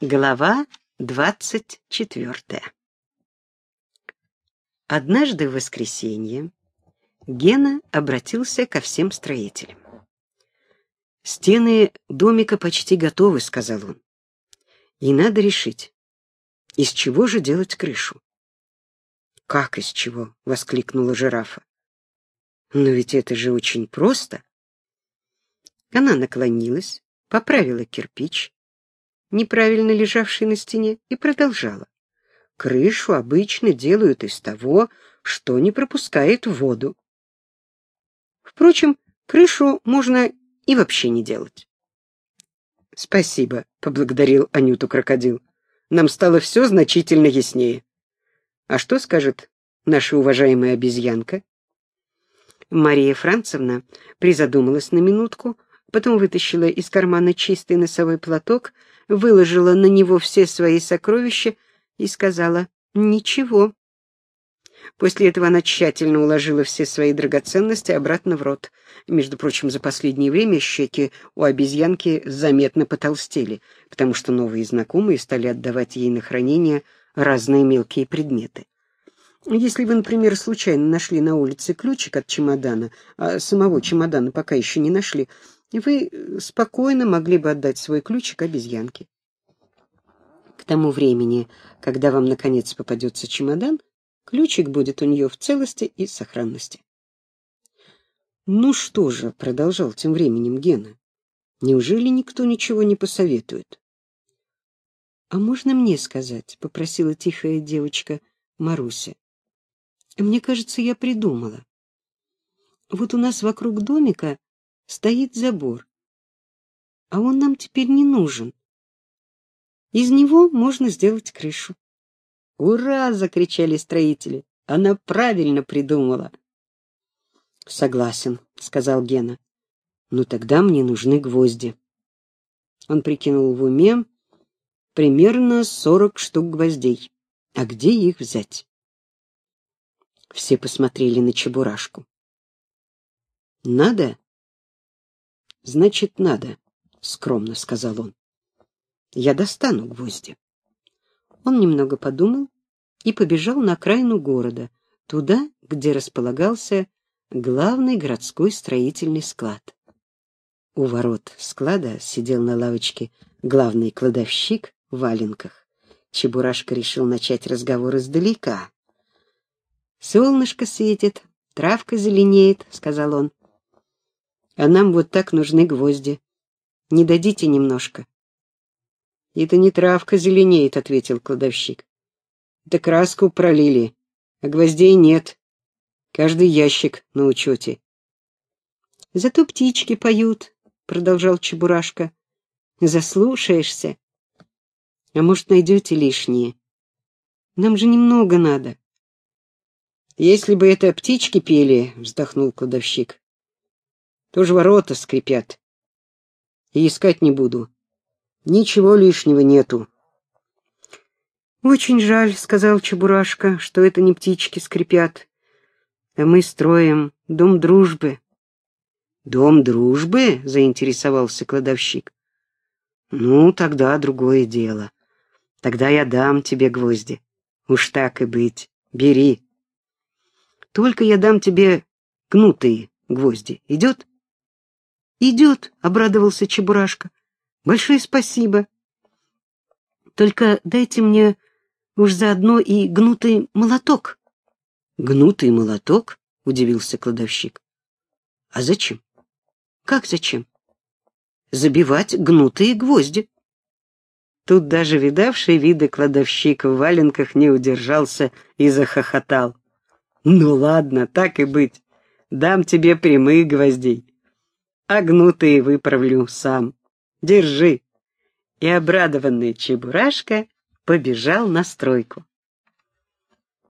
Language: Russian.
Глава двадцать четвертая Однажды в воскресенье Гена обратился ко всем строителям. «Стены домика почти готовы», — сказал он. «И надо решить, из чего же делать крышу?» «Как из чего?» — воскликнула жирафа. «Но ведь это же очень просто». Она наклонилась, поправила кирпич, неправильно лежавший на стене, и продолжала. Крышу обычно делают из того, что не пропускает воду. Впрочем, крышу можно и вообще не делать. «Спасибо», — поблагодарил Анюту крокодил. «Нам стало все значительно яснее». «А что скажет наша уважаемая обезьянка?» Мария Францевна призадумалась на минутку, потом вытащила из кармана чистый носовой платок выложила на него все свои сокровища и сказала «Ничего». После этого она тщательно уложила все свои драгоценности обратно в рот. Между прочим, за последнее время щеки у обезьянки заметно потолстели, потому что новые знакомые стали отдавать ей на хранение разные мелкие предметы. Если вы, например, случайно нашли на улице ключик от чемодана, а самого чемодана пока еще не нашли, вы э, спокойно могли бы отдать свой ключик обезьянке. К тому времени, когда вам, наконец, попадется чемодан, ключик будет у нее в целости и сохранности. «Ну что же», — продолжал тем временем Гена, — «неужели никто ничего не посоветует?» «А можно мне сказать?» — попросила тихая девочка Маруся. «Мне кажется, я придумала. Вот у нас вокруг домика стоит забор. А он нам теперь не нужен. Из него можно сделать крышу. «Ура!» — закричали строители. «Она правильно придумала!» «Согласен», — сказал Гена. «Ну тогда мне нужны гвозди». Он прикинул в уме примерно сорок штук гвоздей. А где их взять? Все посмотрели на Чебурашку. «Надо Значит, надо, скромно сказал он. Я достану гвозди. Он немного подумал и побежал на окраину города, туда, где располагался главный городской строительный склад. У ворот склада сидел на лавочке главный кладовщик в валенках. Чебурашка решил начать разговор издалека. «Солнышко светит, травка зеленеет», — сказал он. А нам вот так нужны гвозди. Не дадите немножко? — Это не травка зеленеет, — ответил кладовщик. — Это краску пролили, а гвоздей нет. Каждый ящик на учете. — Зато птички поют, — продолжал Чебурашка. — Заслушаешься. А может, найдете лишнее? Нам же немного надо. — Если бы это птички пели, — вздохнул кладовщик, тоже ворота скрипят. И искать не буду. Ничего лишнего нету. «Очень жаль», — сказал Чебурашка, — «что это не птички скрипят, а мы строим дом дружбы». «Дом дружбы?» — заинтересовался кладовщик. «Ну, тогда другое дело. Тогда я дам тебе гвозди. Уж так и быть. Бери. Только я дам тебе гнутые гвозди. Идет?» «Идет», — обрадовался Чебурашка. «Большое спасибо. Только дайте мне уж заодно и гнутый молоток». «Гнутый молоток?» — удивился кладовщик. «А зачем?» «Как зачем?» «Забивать гнутые гвозди». Тут даже видавший виды кладовщик в валенках не удержался и захохотал. «Ну ладно, так и быть. Дам тебе прямые гвоздей а гнутые выправлю сам. Держи. И обрадованный Чебурашка побежал на стройку.